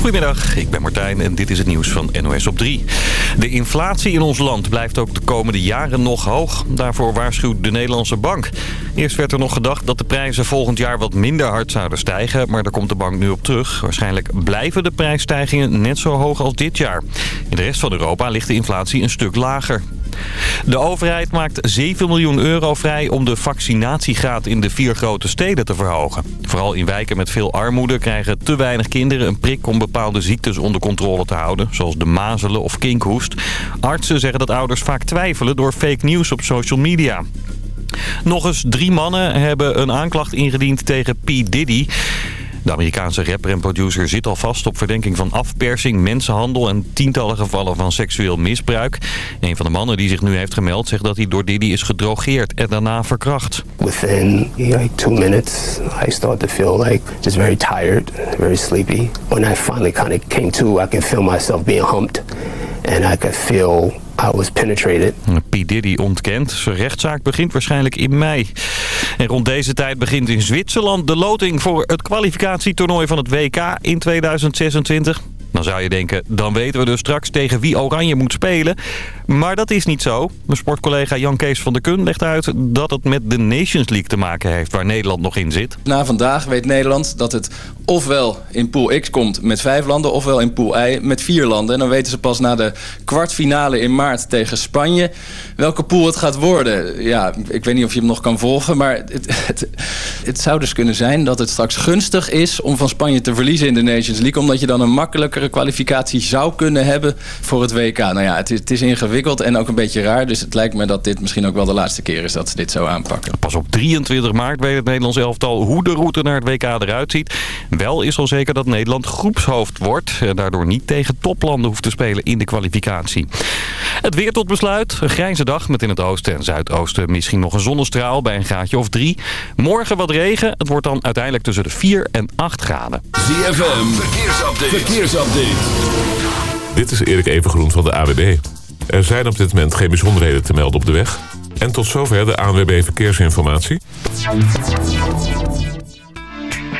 Goedemiddag, ik ben Martijn en dit is het nieuws van NOS op 3. De inflatie in ons land blijft ook de komende jaren nog hoog. Daarvoor waarschuwt de Nederlandse bank. Eerst werd er nog gedacht dat de prijzen volgend jaar wat minder hard zouden stijgen. Maar daar komt de bank nu op terug. Waarschijnlijk blijven de prijsstijgingen net zo hoog als dit jaar. In de rest van Europa ligt de inflatie een stuk lager. De overheid maakt 7 miljoen euro vrij om de vaccinatiegraad in de vier grote steden te verhogen. Vooral in wijken met veel armoede krijgen te weinig kinderen een prik om bepaalde ziektes onder controle te houden, zoals de mazelen of kinkhoest. Artsen zeggen dat ouders vaak twijfelen door fake news op social media. Nog eens drie mannen hebben een aanklacht ingediend tegen P. Diddy. De Amerikaanse rapper en producer zit al vast op verdenking van afpersing, mensenhandel en tientallen gevallen van seksueel misbruik. Een van de mannen die zich nu heeft gemeld zegt dat hij door Diddy is gedrogeerd en daarna verkracht. Within like two minutes, I started to feel like just very tired, very sleepy. When I finally kind of came to, I could feel myself being humped and I could feel I was penetrated. P. Diddy ontkent. Zijn rechtszaak begint waarschijnlijk in mei. En rond deze tijd begint in Zwitserland de loting voor het kwalificatietoernooi van het WK in 2026. Dan zou je denken, dan weten we dus straks tegen wie Oranje moet spelen. Maar dat is niet zo. Mijn sportcollega Jan Kees van der Kun legt uit dat het met de Nations League te maken heeft waar Nederland nog in zit. Na vandaag weet Nederland dat het ofwel in pool X komt met vijf landen... ofwel in pool Y met vier landen. En dan weten ze pas na de kwartfinale in maart tegen Spanje... welke pool het gaat worden. Ja, ik weet niet of je hem nog kan volgen... maar het, het, het zou dus kunnen zijn dat het straks gunstig is... om van Spanje te verliezen in de Nations League... omdat je dan een makkelijkere kwalificatie zou kunnen hebben voor het WK. Nou ja, het is, het is ingewikkeld en ook een beetje raar... dus het lijkt me dat dit misschien ook wel de laatste keer is dat ze dit zo aanpakken. Pas op 23 maart weet het Nederlands elftal hoe de route naar het WK eruit ziet. Wel is al zeker dat Nederland groepshoofd wordt. En daardoor niet tegen toplanden hoeft te spelen in de kwalificatie. Het weer tot besluit. Een grijze dag met in het oosten en zuidoosten misschien nog een zonnestraal bij een graadje of drie. Morgen wat regen. Het wordt dan uiteindelijk tussen de 4 en 8 graden. ZFM, verkeersupdate. verkeersupdate. Dit is Erik Evengroen van de AWB. Er zijn op dit moment geen bijzonderheden te melden op de weg. En tot zover de ANWB Verkeersinformatie.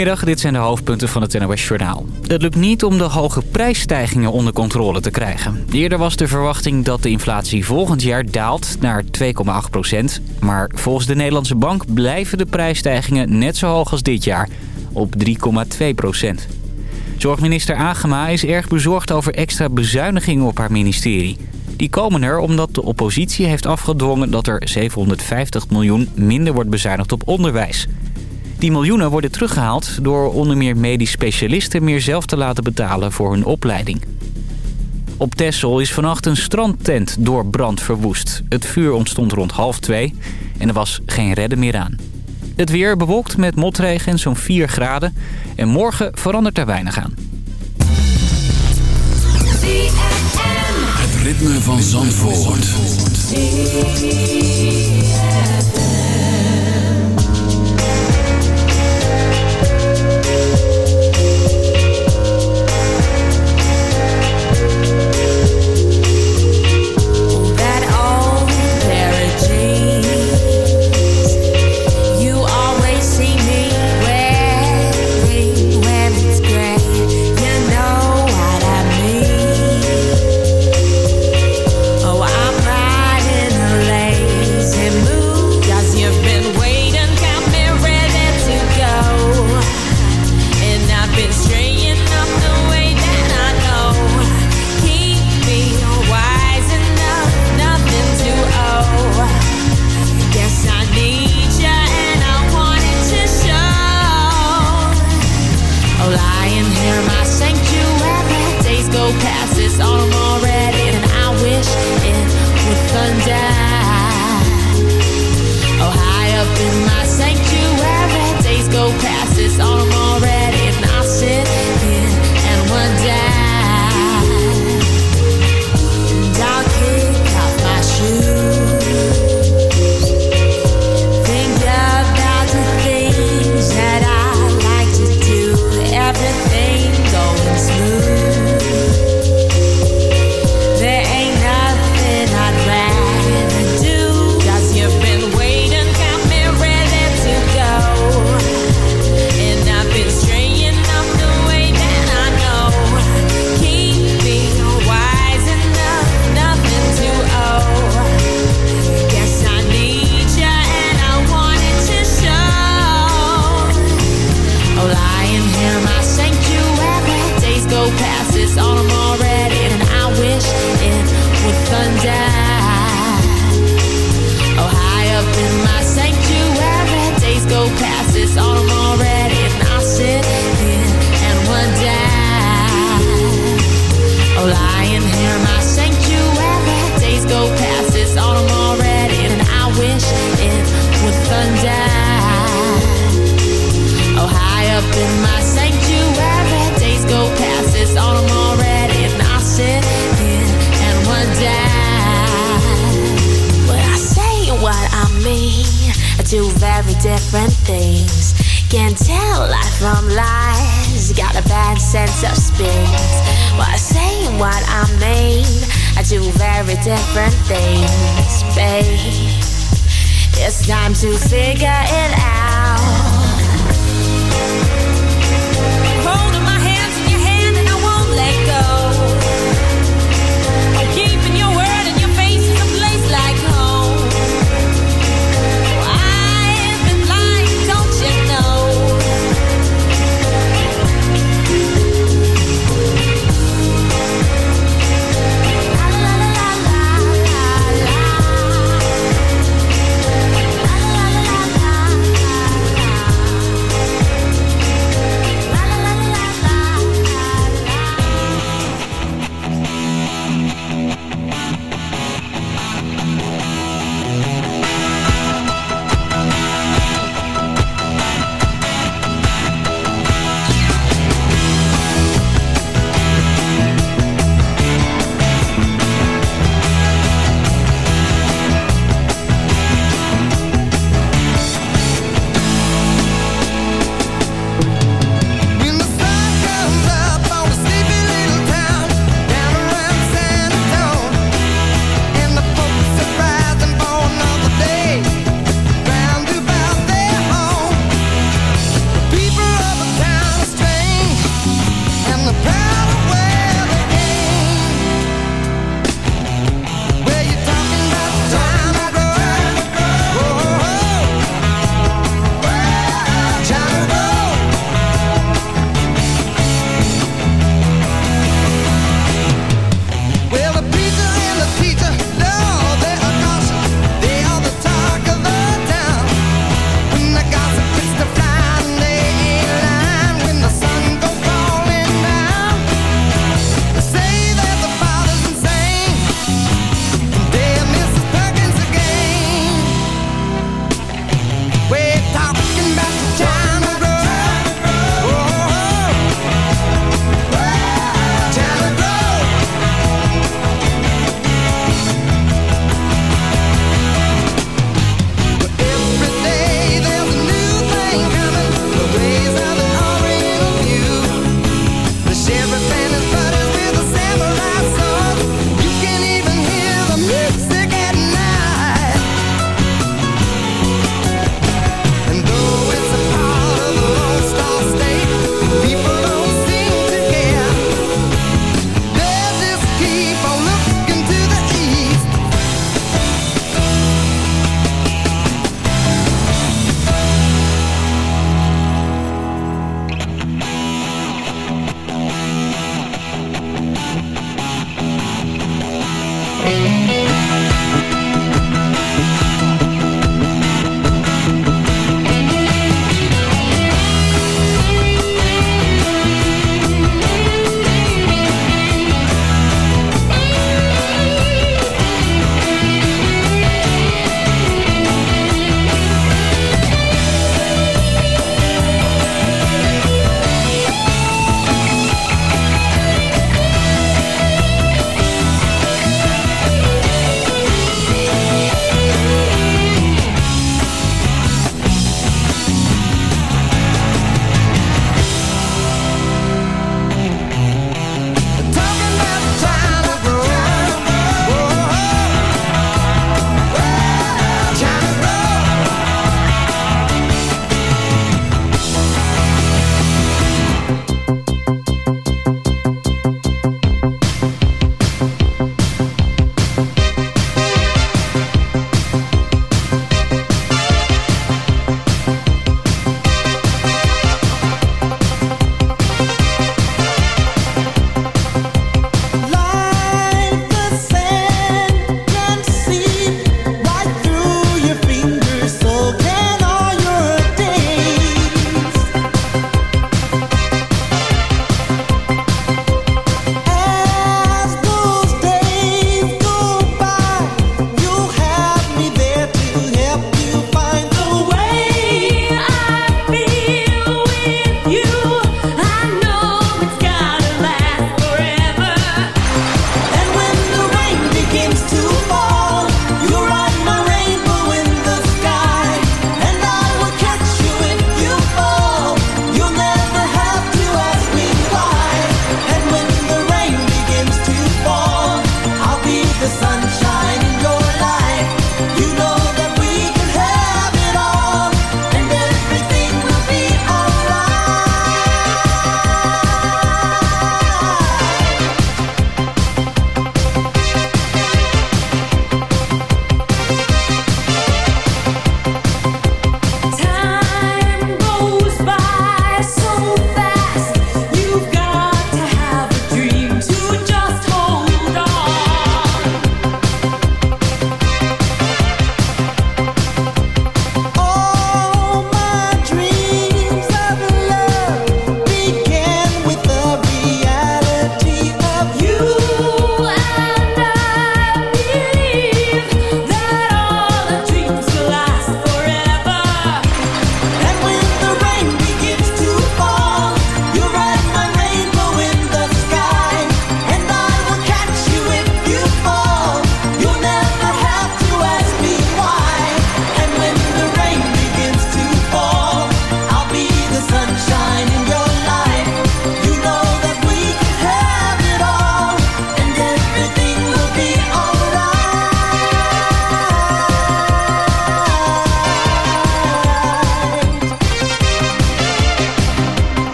Goedemiddag, dit zijn de hoofdpunten van het NOS-journaal. Het lukt niet om de hoge prijsstijgingen onder controle te krijgen. Eerder was de verwachting dat de inflatie volgend jaar daalt naar 2,8 procent. Maar volgens de Nederlandse Bank blijven de prijsstijgingen net zo hoog als dit jaar, op 3,2 procent. Zorgminister Agema is erg bezorgd over extra bezuinigingen op haar ministerie. Die komen er omdat de oppositie heeft afgedwongen dat er 750 miljoen minder wordt bezuinigd op onderwijs... Die miljoenen worden teruggehaald door onder meer medisch specialisten meer zelf te laten betalen voor hun opleiding. Op Texel is vannacht een strandtent door brand verwoest. Het vuur ontstond rond half twee en er was geen redden meer aan. Het weer bewolkt met motregen zo'n 4 graden. En morgen verandert er weinig aan. Het ritme van Zandvoort.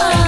oh.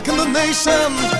rocking the nation.